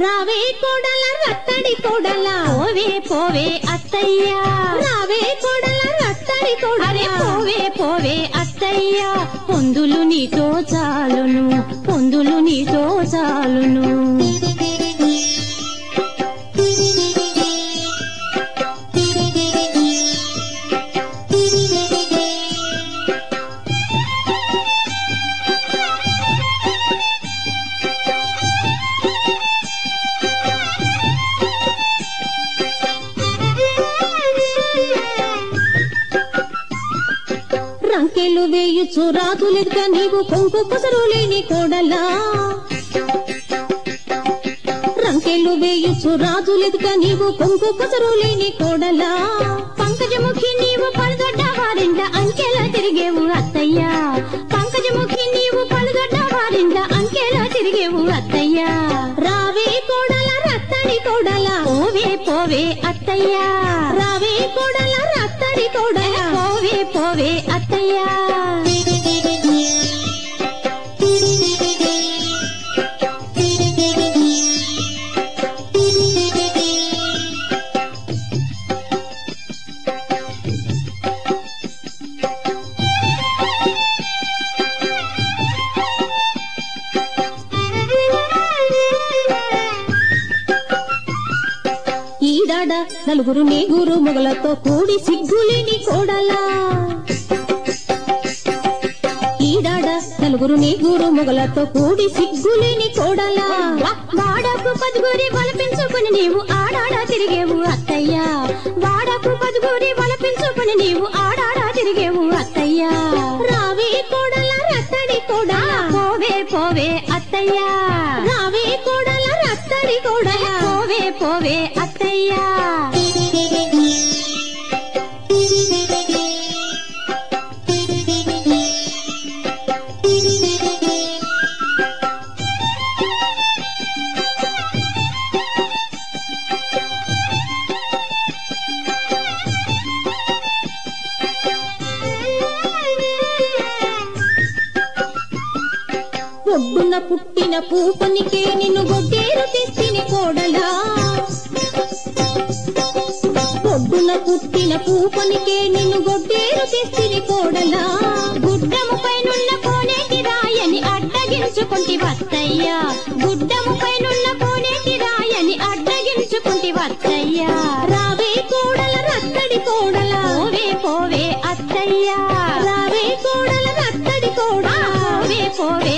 రావే కోడల రత్తడి కోడల పోవే పోవే అత్తయ్యా. రావే కోడల రత్తడి కోడల పోవే పోవే అత్తయ్యా. పొందులు నీతో చాలును పొందులు నీతో చాలును. రంకెలు వేయుచు రాజులెదుక నీవు కొంకు కొసరు లేని కోడలా. రంకెలు వేయుచు రాజులెదుక నీవు కొంకు కొసరు లేని కోడలా. పంకజముఖి నీవు పలుదొడ్డ వారింట అంకెలా తిరిగేవు అత్తయ్యా. పంకజముఖి నీవు పలుదొడ్డ వారింట అంకెలా తిరిగేవు అత్తయ్యా. రావే కోడల రత్తడి కోడల. పోవే పోవే అత్తయ్యా. రావే కోడల రత్తడి కోడల. పోవే పోవే ఈడాడ నలుగురు నీగురు మొగలతో కూడి సిగ్గులేని కోడలా. ఈడాడ నలుగురు నీగురు మొగలతో కూడి సిగ్గులేని కోడలా. వాడకు పదుగురి బలపించుకుని నీవు ఆడాడా తిరిగేవు అత్తయ్యా. వాడకు పదుగురి బలపించుకుని నీవు ఆడాడా తిరిగేవు అత్తయ్యా. రావే కోడలా రత్తడి కోడల. పోవే పోవే అత్తయ్యా. రత్తడి కోడల పోవే పోవే ఒడ్డున పుట్టిన పూపనికే నిన్ను గొడ్డేరు తెచ్చిని కోడలా. ఒడ్డున పుట్టిన పూపనికే నిన్ను గొడ్డేరు తెచ్చిని కోడలా. గుడ్డముపై నున్న కోనేటి రాయని అడ్డగించుకుంటి వత్తయ్యా. గుడ్డముపై నున్న కోనేటి రాయని అడ్డగించుకుంటి వత్తయ్యా. రావే కోడల రత్తడి కోడల. పోవే పోవే అత్తయ్యా. రావే కోడల రత్తడి కోడా పోవే పోవే